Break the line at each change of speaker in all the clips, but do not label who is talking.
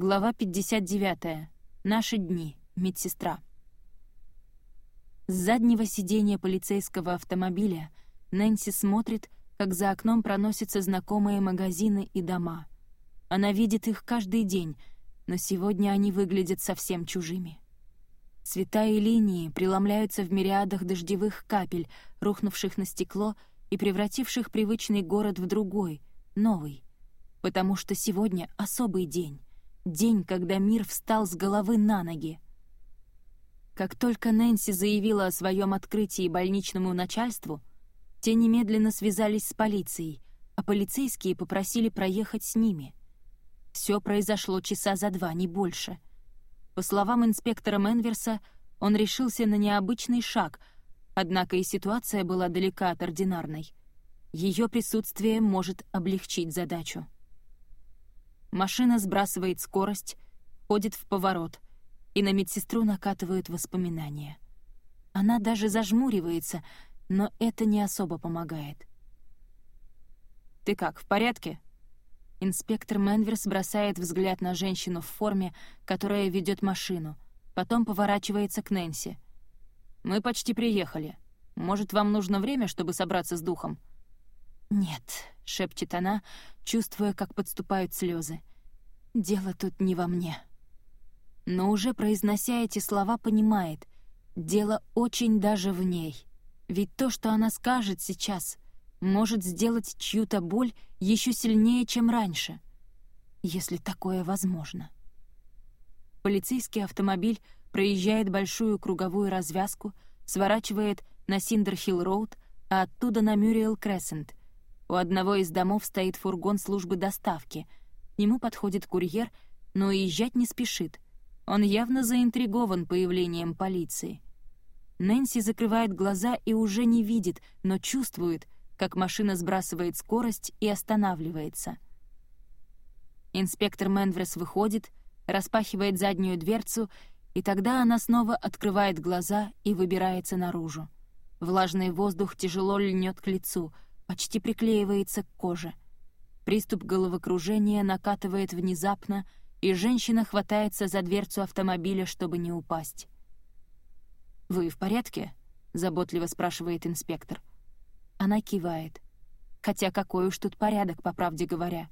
Глава 59. Наши дни. Медсестра. С заднего сиденья полицейского автомобиля Нэнси смотрит, как за окном проносятся знакомые магазины и дома. Она видит их каждый день, но сегодня они выглядят совсем чужими. Цвета и линии преломляются в мириадах дождевых капель, рухнувших на стекло и превративших привычный город в другой, новый. Потому что сегодня особый день День, когда мир встал с головы на ноги. Как только Нэнси заявила о своем открытии больничному начальству, те немедленно связались с полицией, а полицейские попросили проехать с ними. Все произошло часа за два, не больше. По словам инспектора Менверса, он решился на необычный шаг, однако и ситуация была далека от ординарной. Ее присутствие может облегчить задачу. Машина сбрасывает скорость, ходит в поворот, и на медсестру накатывают воспоминания. Она даже зажмуривается, но это не особо помогает. «Ты как, в порядке?» Инспектор Менверс бросает взгляд на женщину в форме, которая ведет машину, потом поворачивается к Нэнси. «Мы почти приехали. Может, вам нужно время, чтобы собраться с духом?» «Нет», — шепчет она, чувствуя, как подступают слезы. «Дело тут не во мне». Но уже произнося эти слова, понимает, дело очень даже в ней. Ведь то, что она скажет сейчас, может сделать чью-то боль еще сильнее, чем раньше, если такое возможно. Полицейский автомобиль проезжает большую круговую развязку, сворачивает на Синдерхилл-роуд, а оттуда на Мюриэл-Крессент, у одного из домов стоит фургон службы доставки. К нему подходит курьер, но уезжать не спешит. Он явно заинтригован появлением полиции. Нэнси закрывает глаза и уже не видит, но чувствует, как машина сбрасывает скорость и останавливается. Инспектор Менврес выходит, распахивает заднюю дверцу, и тогда она снова открывает глаза и выбирается наружу. Влажный воздух тяжело льнет к лицу — почти приклеивается к коже. Приступ головокружения накатывает внезапно, и женщина хватается за дверцу автомобиля, чтобы не упасть. «Вы в порядке?» — заботливо спрашивает инспектор. Она кивает. Хотя какой уж тут порядок, по правде говоря.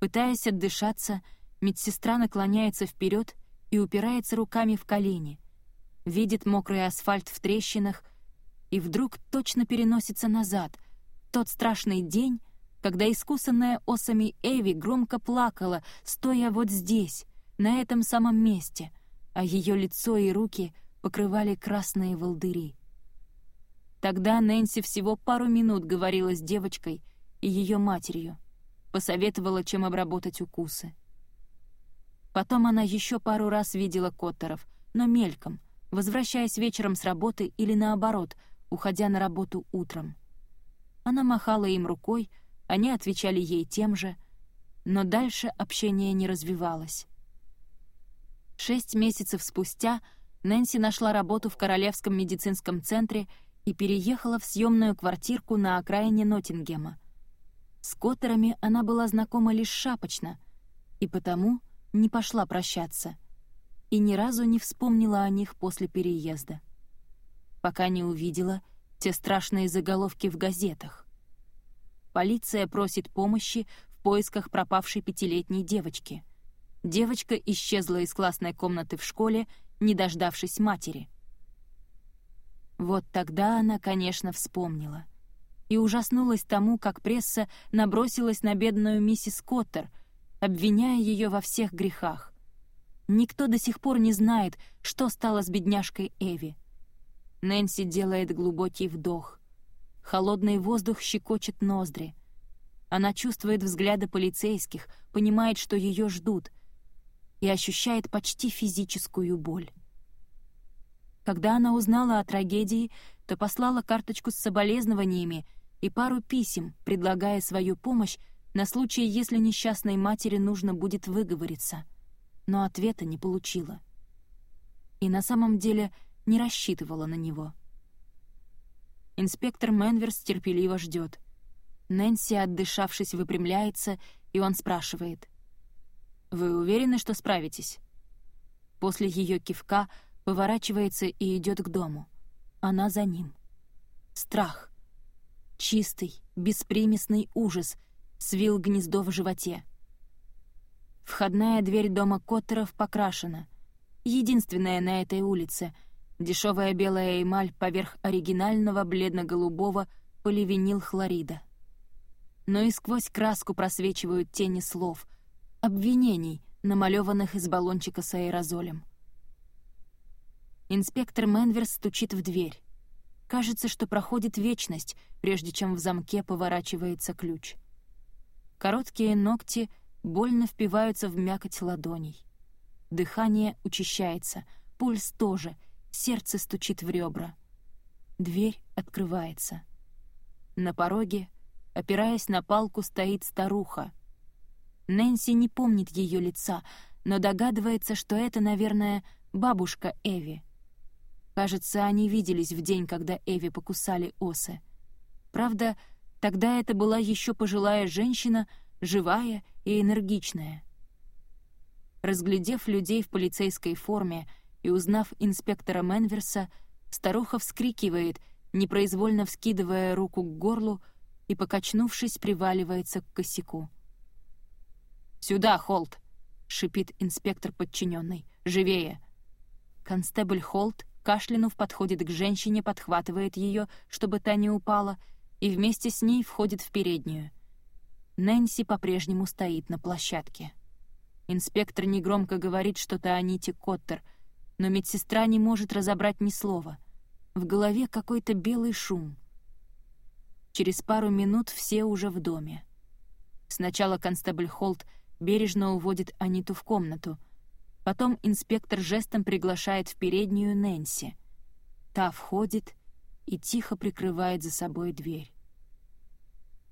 Пытаясь отдышаться, медсестра наклоняется вперед и упирается руками в колени. Видит мокрый асфальт в трещинах и вдруг точно переносится назад, тот страшный день, когда искусанная осами Эви громко плакала, стоя вот здесь, на этом самом месте, а ее лицо и руки покрывали красные волдыри. Тогда Нэнси всего пару минут говорила с девочкой и ее матерью, посоветовала, чем обработать укусы. Потом она еще пару раз видела Коттеров, но мельком, возвращаясь вечером с работы или наоборот, уходя на работу утром. Она махала им рукой, они отвечали ей тем же, но дальше общение не развивалось. Шесть месяцев спустя Нэнси нашла работу в Королевском медицинском центре и переехала в съемную квартирку на окраине Ноттингема. С Коттерами она была знакома лишь шапочно, и потому не пошла прощаться, и ни разу не вспомнила о них после переезда. Пока не увидела — те страшные заголовки в газетах. Полиция просит помощи в поисках пропавшей пятилетней девочки. Девочка исчезла из классной комнаты в школе, не дождавшись матери. Вот тогда она, конечно, вспомнила. И ужаснулась тому, как пресса набросилась на бедную миссис Коттер, обвиняя ее во всех грехах. Никто до сих пор не знает, что стало с бедняжкой Эви. Нэнси делает глубокий вдох. Холодный воздух щекочет ноздри. Она чувствует взгляды полицейских, понимает, что ее ждут, и ощущает почти физическую боль. Когда она узнала о трагедии, то послала карточку с соболезнованиями и пару писем, предлагая свою помощь на случай, если несчастной матери нужно будет выговориться, но ответа не получила. И на самом деле не рассчитывала на него. Инспектор Менверс терпеливо ждет. Нэнси, отдышавшись, выпрямляется, и он спрашивает. Вы уверены, что справитесь?» После ее кивка поворачивается и идет к дому. Она за ним. Страх. Чистый, беспримесный ужас свил гнездо в животе. Входная дверь дома Коттеров покрашена. Единственная на этой улице. Дешевая белая эмаль поверх оригинального бледно-голубого поливинил хлорида. Но и сквозь краску просвечивают тени слов, обвинений, намалеванных из баллончика с аэрозолем. Инспектор Менверс стучит в дверь. Кажется, что проходит вечность, прежде чем в замке поворачивается ключ. Короткие ногти больно впиваются в мякоть ладоней. Дыхание учащается, пульс тоже, сердце стучит в ребра. Дверь открывается. На пороге, опираясь на палку, стоит старуха. Нэнси не помнит ее лица, но догадывается, что это, наверное, бабушка Эви. Кажется, они виделись в день, когда Эви покусали осы. Правда, тогда это была еще пожилая женщина, живая и энергичная. Разглядев людей в полицейской форме и узнав инспектора Менверса, старуха вскрикивает, непроизвольно вскидывая руку к горлу и, покачнувшись, приваливается к косяку. «Сюда, Холт!» — шипит инспектор подчиненный. «Живее!» Констебль Холт кашлянув, подходит к женщине, подхватывает ее, чтобы та не упала, и вместе с ней входит в переднюю. Нэнси по-прежнему стоит на площадке. Инспектор негромко говорит что-то о Ните Коттер, но медсестра не может разобрать ни слова. В голове какой-то белый шум. Через пару минут все уже в доме. Сначала констебль Холт бережно уводит Аниту в комнату — Потом инспектор жестом приглашает в переднюю Нэнси. Та входит и тихо прикрывает за собой дверь.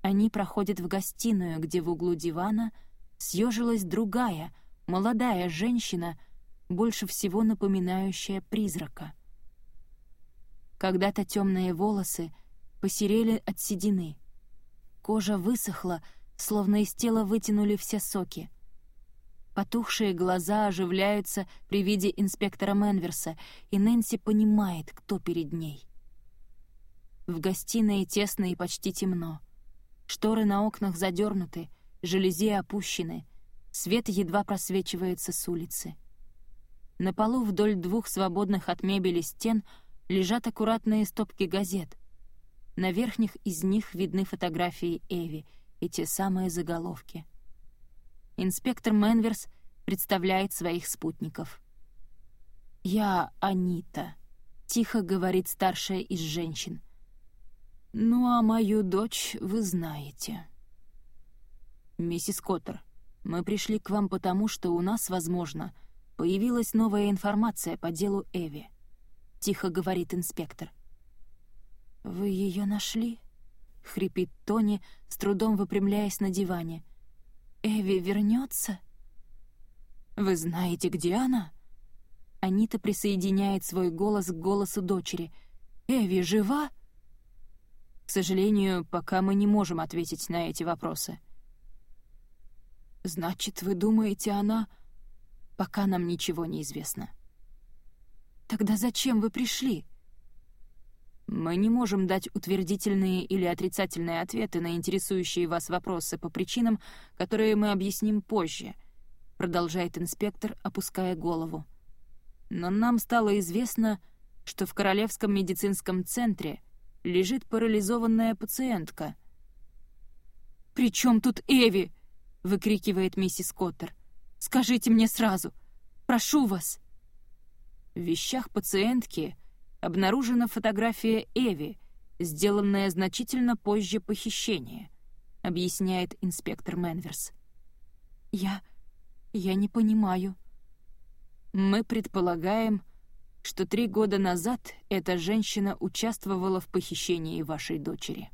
Они проходят в гостиную, где в углу дивана съежилась другая, молодая женщина, больше всего напоминающая призрака. Когда-то темные волосы посерели от седины. Кожа высохла, словно из тела вытянули все соки. Потухшие глаза оживляются при виде инспектора Менверса, и Нэнси понимает, кто перед ней. В гостиной тесно и почти темно. Шторы на окнах задернуты, жалюзи опущены, свет едва просвечивается с улицы. На полу вдоль двух свободных от мебели стен лежат аккуратные стопки газет. На верхних из них видны фотографии Эви и те самые заголовки — инспектор Менверс представляет своих спутников. «Я Анита», — тихо говорит старшая из женщин. «Ну а мою дочь вы знаете». «Миссис Коттер, мы пришли к вам потому, что у нас, возможно, появилась новая информация по делу Эви», — тихо говорит инспектор. «Вы ее нашли?» — хрипит Тони, с трудом выпрямляясь на диване — Эви вернется? Вы знаете, где она? Анита присоединяет свой голос к голосу дочери. Эви жива? К сожалению, пока мы не можем ответить на эти вопросы. Значит, вы думаете, она... Пока нам ничего не известно. Тогда зачем вы пришли? Мы не можем дать утвердительные или отрицательные ответы на интересующие вас вопросы по причинам, которые мы объясним позже, продолжает инспектор, опуская голову. Но нам стало известно, что в Королевском медицинском центре лежит парализованная пациентка. «При чем тут Эви?» — выкрикивает миссис Коттер. «Скажите мне сразу! Прошу вас!» В вещах пациентки — обнаружена фотография Эви, сделанная значительно позже похищения, объясняет инспектор Менверс. Я... я не понимаю. Мы предполагаем, что три года назад эта женщина участвовала в похищении вашей дочери.